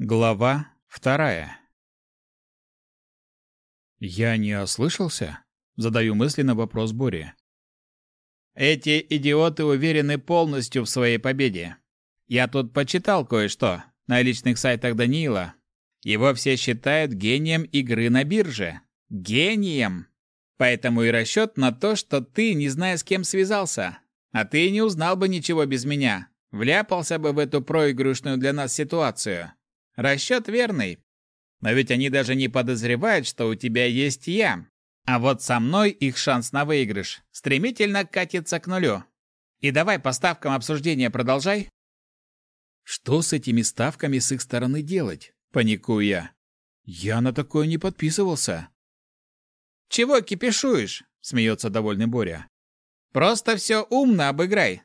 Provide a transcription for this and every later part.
Глава вторая «Я не ослышался?» — задаю мысленно вопрос Боре. «Эти идиоты уверены полностью в своей победе. Я тут почитал кое-что на личных сайтах Даниила. Его все считают гением игры на бирже. Гением! Поэтому и расчет на то, что ты, не зная, с кем связался. А ты не узнал бы ничего без меня. Вляпался бы в эту проигрышную для нас ситуацию. Расчет верный. Но ведь они даже не подозревают, что у тебя есть я. А вот со мной их шанс на выигрыш стремительно катится к нулю. И давай по ставкам обсуждения продолжай. Что с этими ставками с их стороны делать? Паникую я. Я на такое не подписывался. Чего кипишуешь? Смеется довольный Боря. Просто все умно обыграй.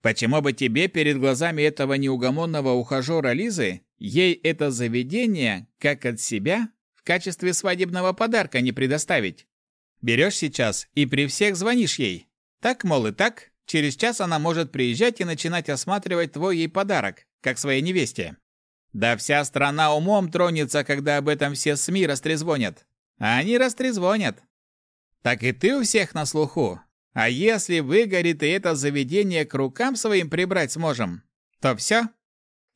Почему бы тебе перед глазами этого неугомонного ухажера Лизы ей это заведение, как от себя, в качестве свадебного подарка не предоставить? Берешь сейчас и при всех звонишь ей. Так, мол, и так, через час она может приезжать и начинать осматривать твой ей подарок, как своей невесте. Да вся страна умом тронется, когда об этом все СМИ растрезвонят. А они растрезвонят. Так и ты у всех на слуху. А если выгорит и это заведение к рукам своим прибрать сможем, то все.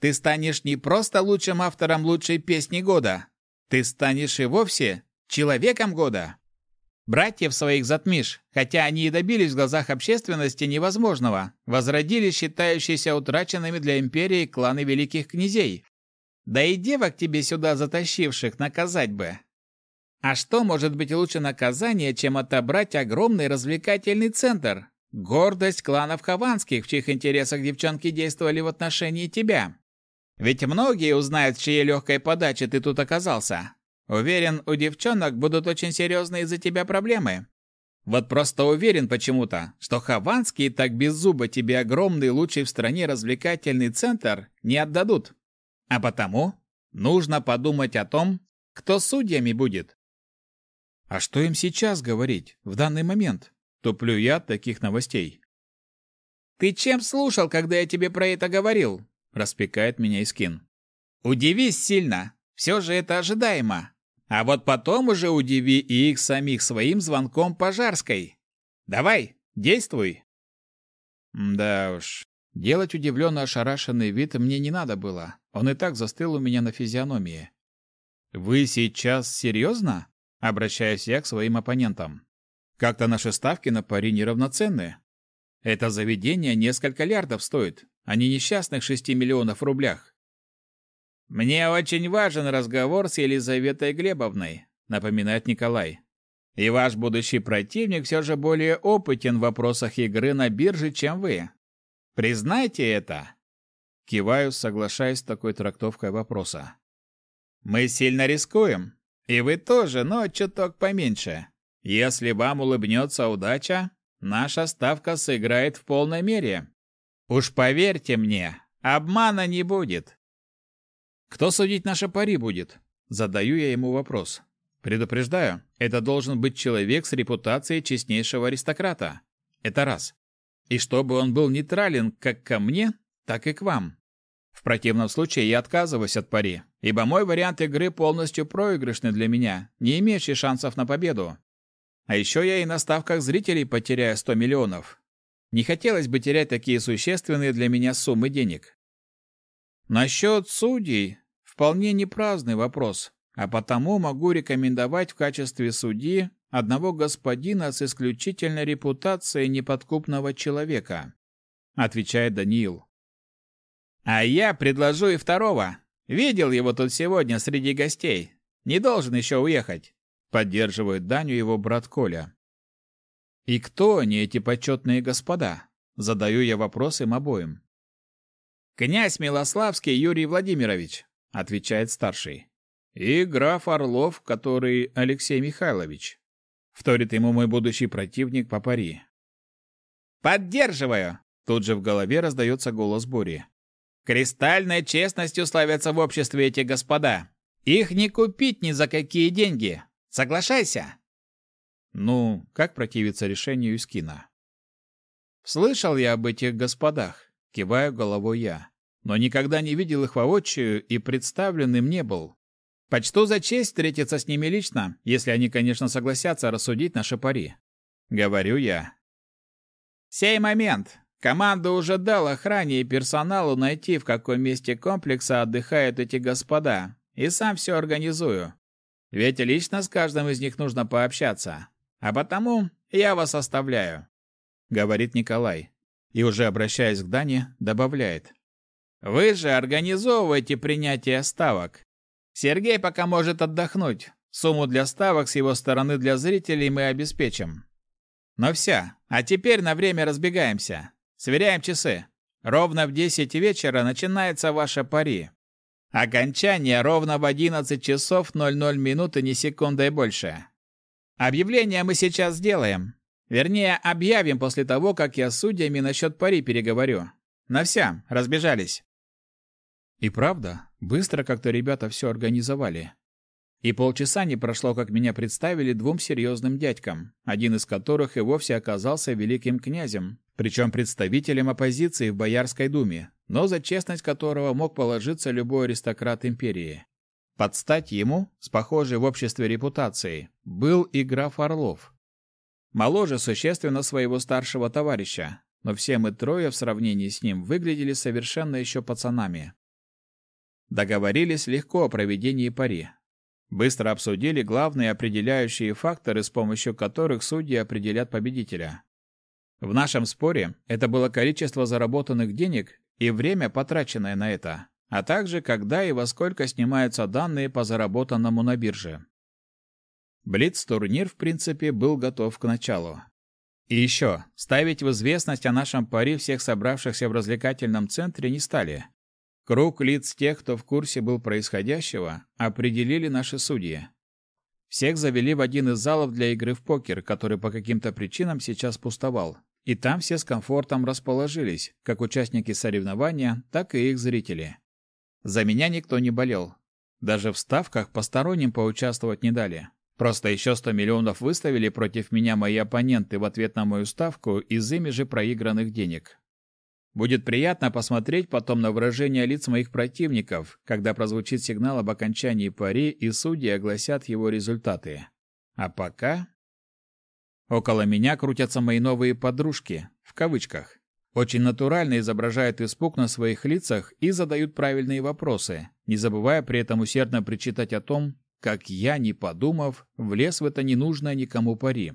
Ты станешь не просто лучшим автором лучшей песни года. Ты станешь и вовсе человеком года. Братьев своих затмишь, хотя они и добились в глазах общественности невозможного, возродили считающиеся утраченными для империи кланы великих князей. Да и девок тебе сюда затащивших наказать бы. А что может быть лучше наказания, чем отобрать огромный развлекательный центр? Гордость кланов Хованских, в чьих интересах девчонки действовали в отношении тебя. Ведь многие узнают, в чьей легкой подаче ты тут оказался. Уверен, у девчонок будут очень серьезные из-за тебя проблемы. Вот просто уверен почему-то, что Хованские так без зуба тебе огромный лучший в стране развлекательный центр не отдадут. А потому нужно подумать о том, кто судьями будет. А что им сейчас говорить, в данный момент? Туплю я от таких новостей. «Ты чем слушал, когда я тебе про это говорил?» – распекает меня Искин. «Удивись сильно. Все же это ожидаемо. А вот потом уже удиви и их самих своим звонком пожарской. Давай, действуй!» Да уж, делать удивленно ошарашенный вид мне не надо было. Он и так застыл у меня на физиономии. «Вы сейчас серьезно?» Обращаюсь я к своим оппонентам. Как-то наши ставки на пари неравноценны. Это заведение несколько лярдов стоит, а не несчастных шести миллионов рублях. «Мне очень важен разговор с Елизаветой Глебовной», — напоминает Николай. «И ваш будущий противник все же более опытен в вопросах игры на бирже, чем вы. Признайте это». Киваю, соглашаясь с такой трактовкой вопроса. «Мы сильно рискуем, и вы тоже, но чуток поменьше. Если вам улыбнется удача, наша ставка сыграет в полной мере. Уж поверьте мне, обмана не будет. Кто судить наши пари будет? Задаю я ему вопрос. Предупреждаю, это должен быть человек с репутацией честнейшего аристократа. Это раз. И чтобы он был нейтрален как ко мне, так и к вам. В противном случае я отказываюсь от пари, ибо мой вариант игры полностью проигрышный для меня, не имеющий шансов на победу. А еще я и на ставках зрителей потеряю 100 миллионов. Не хотелось бы терять такие существенные для меня суммы денег. Насчет судей вполне не праздный вопрос, а потому могу рекомендовать в качестве судьи одного господина с исключительной репутацией неподкупного человека, отвечает Даниил. А я предложу и второго. Видел его тут сегодня среди гостей. Не должен еще уехать. Поддерживает Даню его брат Коля. И кто они, эти почетные господа? Задаю я вопрос им обоим. «Князь Милославский Юрий Владимирович», — отвечает старший. «И граф Орлов, который Алексей Михайлович», — вторит ему мой будущий противник по пари. «Поддерживаю!» — тут же в голове раздается голос Бори. Кристальной честностью славятся в обществе эти господа. Их не купить ни за какие деньги. Соглашайся. Ну, как противиться решению Искина? Слышал я об этих господах, киваю головой я. но никогда не видел их воочию и представленным не был. Почту за честь встретиться с ними лично, если они, конечно, согласятся рассудить наши пари. Говорю я. Сей момент. Команда уже дал охране и персоналу найти, в каком месте комплекса отдыхают эти господа, и сам все организую. Ведь лично с каждым из них нужно пообщаться. А потому я вас оставляю», — говорит Николай. И уже обращаясь к Дане, добавляет. «Вы же организовываете принятие ставок. Сергей пока может отдохнуть. Сумму для ставок с его стороны для зрителей мы обеспечим. Но все, а теперь на время разбегаемся. Сверяем часы. Ровно в 10 вечера начинается ваше пари. Окончание ровно в 11 часов 00 минут и ни секундой больше. Объявление мы сейчас сделаем. Вернее, объявим после того, как я с судьями насчет пари переговорю. На все, разбежались. И правда, быстро как-то ребята все организовали. И полчаса не прошло, как меня представили двум серьезным дядькам, один из которых и вовсе оказался великим князем, причем представителем оппозиции в Боярской думе, но за честность которого мог положиться любой аристократ империи. Под стать ему, с похожей в обществе репутацией, был и граф Орлов. Моложе существенно своего старшего товарища, но все мы трое в сравнении с ним выглядели совершенно еще пацанами. Договорились легко о проведении пари, Быстро обсудили главные определяющие факторы, с помощью которых судьи определят победителя. В нашем споре это было количество заработанных денег и время, потраченное на это, а также когда и во сколько снимаются данные по заработанному на бирже. Блиц-турнир, в принципе, был готов к началу. И еще, ставить в известность о нашем паре всех собравшихся в развлекательном центре не стали. Круг лиц тех, кто в курсе был происходящего, определили наши судьи. Всех завели в один из залов для игры в покер, который по каким-то причинам сейчас пустовал. И там все с комфортом расположились, как участники соревнования, так и их зрители. За меня никто не болел. Даже в ставках посторонним поучаствовать не дали. Просто еще 100 миллионов выставили против меня мои оппоненты в ответ на мою ставку из ими же проигранных денег. Будет приятно посмотреть потом на выражение лиц моих противников, когда прозвучит сигнал об окончании пари и судьи огласят его результаты. А пока... Около меня крутятся мои новые «подружки», в кавычках. Очень натурально изображают испуг на своих лицах и задают правильные вопросы, не забывая при этом усердно причитать о том, как я, не подумав, влез в это ненужное никому пари.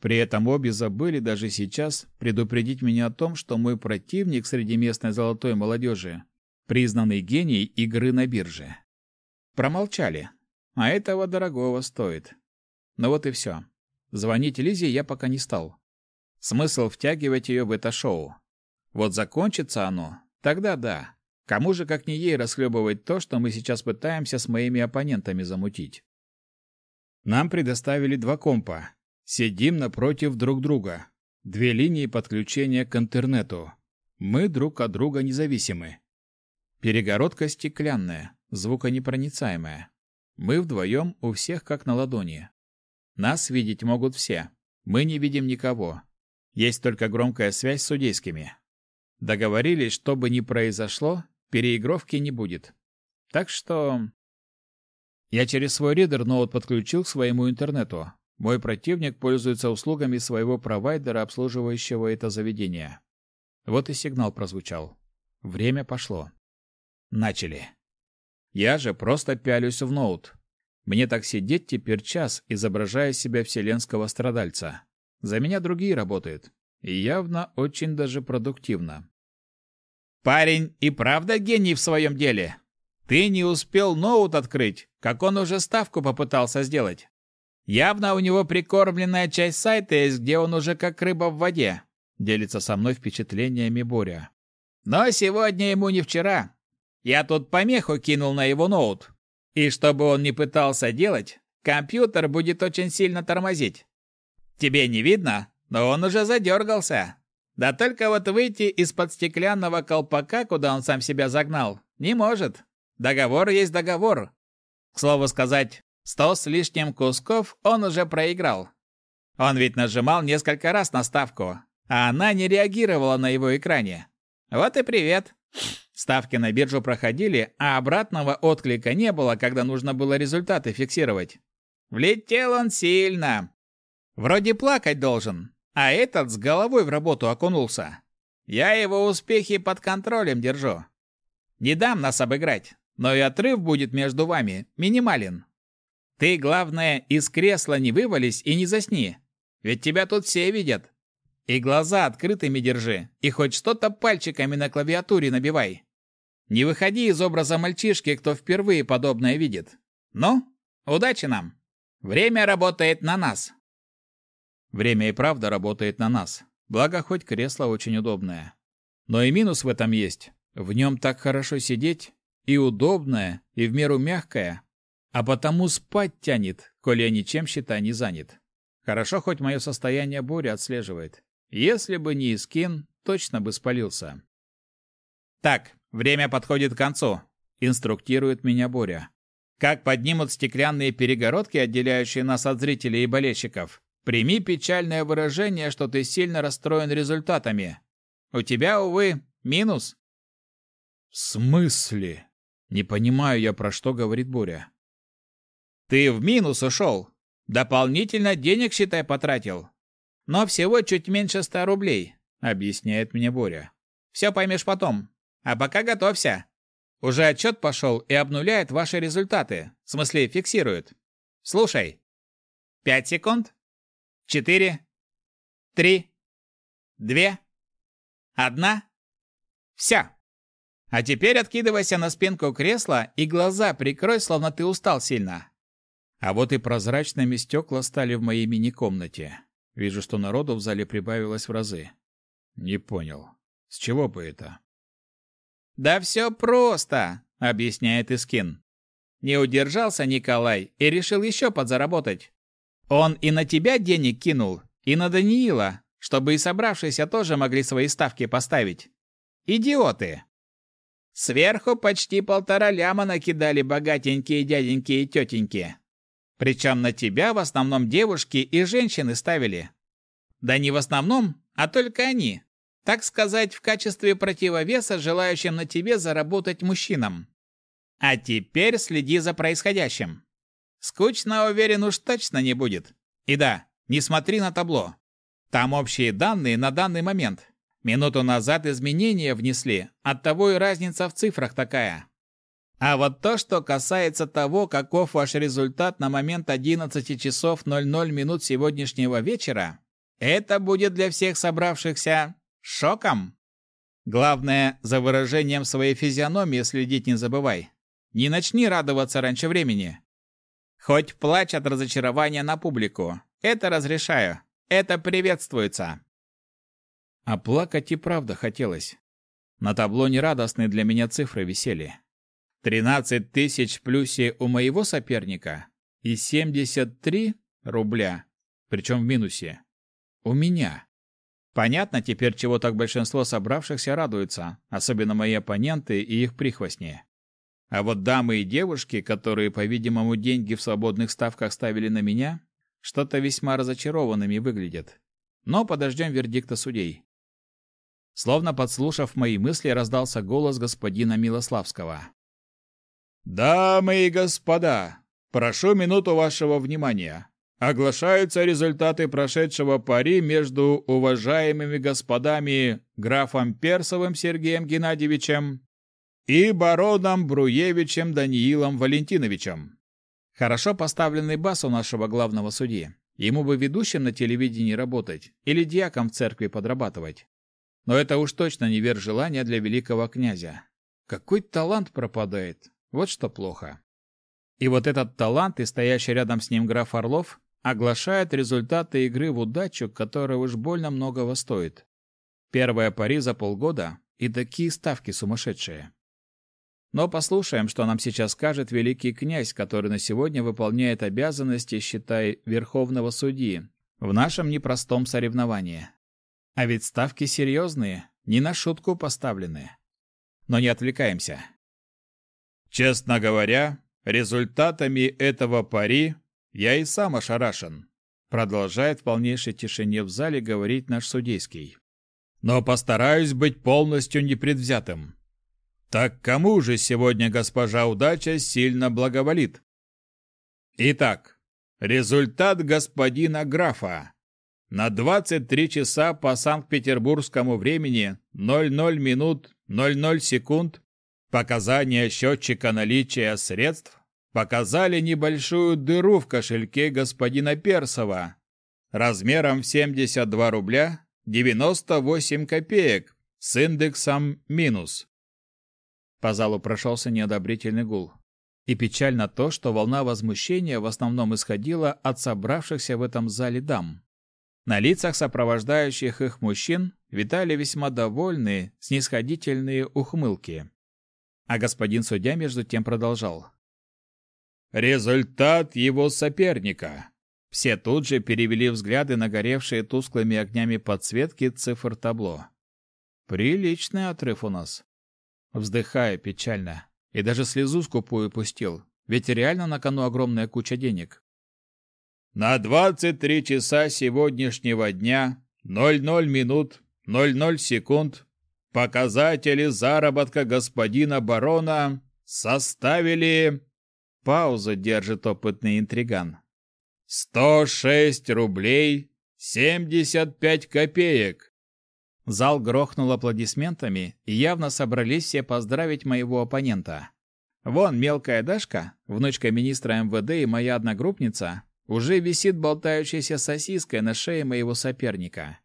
При этом обе забыли даже сейчас предупредить меня о том, что мой противник среди местной золотой молодежи – признанный гений игры на бирже. Промолчали, а этого дорогого стоит. Но вот и все. Звонить Лизе я пока не стал. Смысл втягивать ее в это шоу. Вот закончится оно, тогда да. Кому же, как не ей, расхлебывать то, что мы сейчас пытаемся с моими оппонентами замутить? Нам предоставили два компа, Сидим напротив друг друга. Две линии подключения к интернету. Мы друг от друга независимы. Перегородка стеклянная, звуконепроницаемая. Мы вдвоем у всех как на ладони. Нас видеть могут все. Мы не видим никого. Есть только громкая связь с судейскими. Договорились, что бы ни произошло, переигровки не будет. Так что... Я через свой ридер ноут подключил к своему интернету. Мой противник пользуется услугами своего провайдера, обслуживающего это заведение. Вот и сигнал прозвучал. Время пошло. Начали. Я же просто пялюсь в ноут. Мне так сидеть теперь час, изображая себя вселенского страдальца. За меня другие работают. И явно очень даже продуктивно. «Парень и правда гений в своем деле? Ты не успел ноут открыть, как он уже ставку попытался сделать. Явно у него прикормленная часть сайта есть, где он уже как рыба в воде. Делится со мной впечатлениями Боря. Но сегодня ему не вчера. Я тут помеху кинул на его ноут. И чтобы он не пытался делать, компьютер будет очень сильно тормозить. Тебе не видно, но он уже задергался. Да только вот выйти из-под стеклянного колпака, куда он сам себя загнал, не может. Договор есть договор. К слову сказать, Сто с лишним кусков он уже проиграл. Он ведь нажимал несколько раз на ставку, а она не реагировала на его экране. Вот и привет. Ставки на биржу проходили, а обратного отклика не было, когда нужно было результаты фиксировать. Влетел он сильно. Вроде плакать должен, а этот с головой в работу окунулся. Я его успехи под контролем держу. Не дам нас обыграть, но и отрыв будет между вами минимален. Ты, главное, из кресла не вывались и не засни, ведь тебя тут все видят. И глаза открытыми держи, и хоть что-то пальчиками на клавиатуре набивай. Не выходи из образа мальчишки, кто впервые подобное видит. Ну, удачи нам. Время работает на нас. Время и правда работает на нас. Благо, хоть кресло очень удобное. Но и минус в этом есть. В нем так хорошо сидеть, и удобное, и в меру мягкое, а потому спать тянет, коли я ничем, считай, не занят. Хорошо, хоть мое состояние Боря отслеживает. Если бы не Искин, точно бы спалился. «Так, время подходит к концу», — инструктирует меня Боря. «Как поднимут стеклянные перегородки, отделяющие нас от зрителей и болельщиков, прими печальное выражение, что ты сильно расстроен результатами. У тебя, увы, минус». «В смысле?» Не понимаю я, про что говорит Боря. Ты в минус ушел. Дополнительно денег, считай, потратил. Но всего чуть меньше ста рублей, объясняет мне Боря. Все поймешь потом. А пока готовься. Уже отчет пошел и обнуляет ваши результаты. В смысле, фиксирует. Слушай. Пять секунд. Четыре. Три. Две. Одна. Все. А теперь откидывайся на спинку кресла и глаза прикрой, словно ты устал сильно. А вот и прозрачными стекла стали в моей мини-комнате. Вижу, что народу в зале прибавилось в разы. Не понял. С чего бы это? Да все просто, объясняет Искин. Не удержался Николай и решил еще подзаработать. Он и на тебя денег кинул, и на Даниила, чтобы и собравшиеся тоже могли свои ставки поставить. Идиоты! Сверху почти полтора ляма накидали богатенькие дяденьки и тетеньки. Причем на тебя в основном девушки и женщины ставили. Да не в основном, а только они. Так сказать, в качестве противовеса желающим на тебе заработать мужчинам. А теперь следи за происходящим. Скучно, уверен, уж точно не будет. И да, не смотри на табло. Там общие данные на данный момент. Минуту назад изменения внесли, оттого и разница в цифрах такая. А вот то, что касается того, каков ваш результат на момент 11 часов 00 минут сегодняшнего вечера, это будет для всех собравшихся шоком. Главное, за выражением своей физиономии следить не забывай. Не начни радоваться раньше времени. Хоть плачь от разочарования на публику. Это разрешаю. Это приветствуется. А плакать и правда хотелось. На табло нерадостные для меня цифры висели. 13 тысяч в плюсе у моего соперника и 73 рубля, причем в минусе, у меня. Понятно теперь, чего так большинство собравшихся радуются, особенно мои оппоненты и их прихвостни. А вот дамы и девушки, которые, по-видимому, деньги в свободных ставках ставили на меня, что-то весьма разочарованными выглядят. Но подождем вердикта судей. Словно подслушав мои мысли, раздался голос господина Милославского. Дамы и господа, прошу минуту вашего внимания. Оглашаются результаты прошедшего пари между уважаемыми господами графом Персовым Сергеем Геннадьевичем и бароном Бруевичем Даниилом Валентиновичем. Хорошо поставленный бас у нашего главного судьи. Ему бы ведущим на телевидении работать или диаком в церкви подрабатывать. Но это уж точно не верх желания для великого князя. Какой талант пропадает, вот что плохо. И вот этот талант и стоящий рядом с ним граф Орлов оглашает результаты игры в удачу, которая уж больно многого стоит. Первая пари за полгода и такие ставки сумасшедшие. Но послушаем, что нам сейчас скажет великий князь, который на сегодня выполняет обязанности, считай, верховного судьи в нашем непростом соревновании. А ведь ставки серьезные, не на шутку поставлены. Но не отвлекаемся. Честно говоря, результатами этого пари я и сам ошарашен. Продолжает в полнейшей тишине в зале говорить наш судейский. Но постараюсь быть полностью непредвзятым. Так кому же сегодня госпожа удача сильно благоволит? Итак, результат господина графа. На 23 часа по Санкт-Петербургскому времени 00 минут 00 секунд показания счетчика наличия средств показали небольшую дыру в кошельке господина Персова размером в 72 рубля 98 копеек с индексом минус. По залу прошелся неодобрительный гул. И печально то, что волна возмущения в основном исходила от собравшихся в этом зале дам. На лицах сопровождающих их мужчин витали весьма довольные, снисходительные ухмылки. А господин судья между тем продолжал. Результат его соперника. Все тут же перевели взгляды на горевшие тусклыми огнями подсветки цифр табло. Приличный отрыв у нас. Вздыхая печально. И даже слезу скупую пустил. Ведь реально на кону огромная куча денег. На 23 часа сегодняшнего дня 00 минут 00 секунд показатели заработка господина барона составили Паузу держит опытный интриган. «Сто шесть рублей семьдесят пять копеек!» Зал грохнул аплодисментами, и явно собрались все поздравить моего оппонента. Вон мелкая Дашка, внучка министра МВД и моя одногруппница, уже висит болтающейся сосиской на шее моего соперника.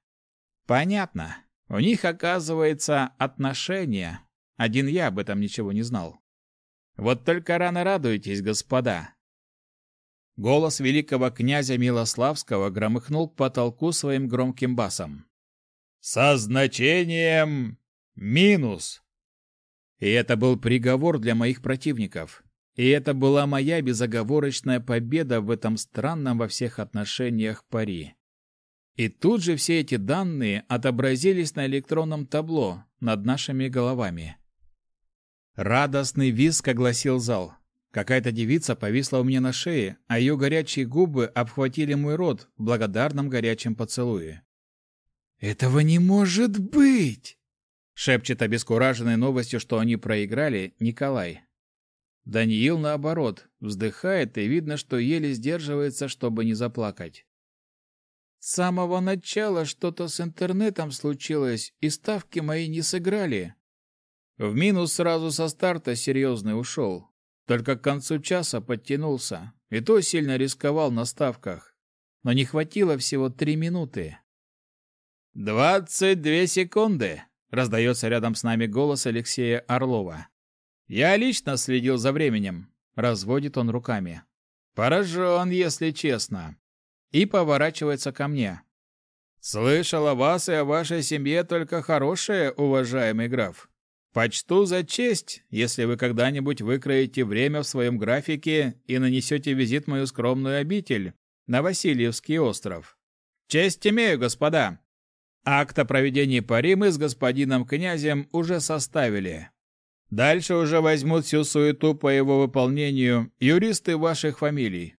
Понятно. У них, оказывается, отношения. Один я об этом ничего не знал. Вот только рано радуйтесь, господа. Голос великого князя Милославского громыхнул к потолку своим громким басом. Со значением минус. И это был приговор для моих противников. И это была моя безоговорочная победа в этом странном во всех отношениях пари. И тут же все эти данные отобразились на электронном табло над нашими головами. Радостный визг огласил зал. Какая-то девица повисла у меня на шее, а ее горячие губы обхватили мой рот в благодарном горячем поцелуе. «Этого не может быть!» шепчет обескураженный новостью, что они проиграли, Николай. Даниил, наоборот, вздыхает, и видно, что еле сдерживается, чтобы не заплакать. С самого начала что-то с интернетом случилось, и ставки мои не сыграли. В минус сразу со старта серьезный ушел. Только к концу часа подтянулся, и то сильно рисковал на ставках. Но не хватило всего три минуты. «Двадцать две секунды!» — раздается рядом с нами голос Алексея Орлова. «Я лично следил за временем», — разводит он руками. «Поражен, если честно». И поворачивается ко мне. «Слышал о вас и о вашей семье только хорошее, уважаемый граф. Почту за честь, если вы когда-нибудь выкроете время в своем графике и нанесете визит в мою скромную обитель на Васильевский остров. Честь имею, господа. Акт о проведении пари мы с господином князем уже составили. Дальше уже возьмут всю суету по его выполнению юристы ваших фамилий.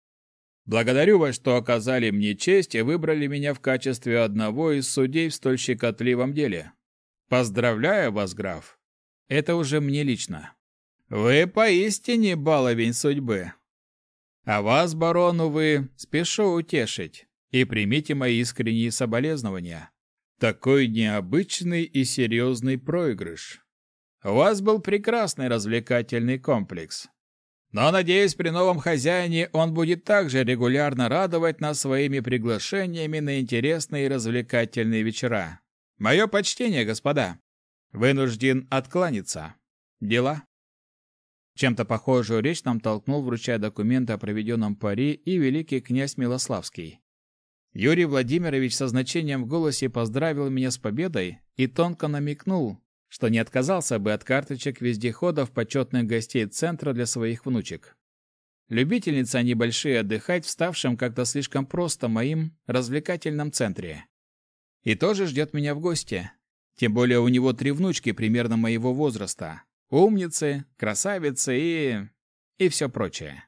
Благодарю вас, что оказали мне честь и выбрали меня в качестве одного из судей в столь щекотливом деле. Поздравляю вас, граф. Это уже мне лично. Вы поистине баловень судьбы. А вас, барон, увы, спешу утешить. И примите мои искренние соболезнования. Такой необычный и серьезный проигрыш. У вас был прекрасный развлекательный комплекс. Но, надеюсь, при новом хозяине он будет также регулярно радовать нас своими приглашениями на интересные развлекательные вечера. Мое почтение, господа. Вынужден откланяться. Дела? Чем-то похожую речь нам толкнул, вручая документы о проведенном пари, и великий князь Милославский. Юрий Владимирович со значением в голосе поздравил меня с победой и тонко намекнул, что не отказался бы от карточек вездеходов почетных гостей центра для своих внучек. Любительницы они большие отдыхать в ставшем как-то слишком просто моим развлекательном центре. И тоже ждет меня в гости, тем более у него три внучки примерно моего возраста. Умницы, красавицы и... и все прочее.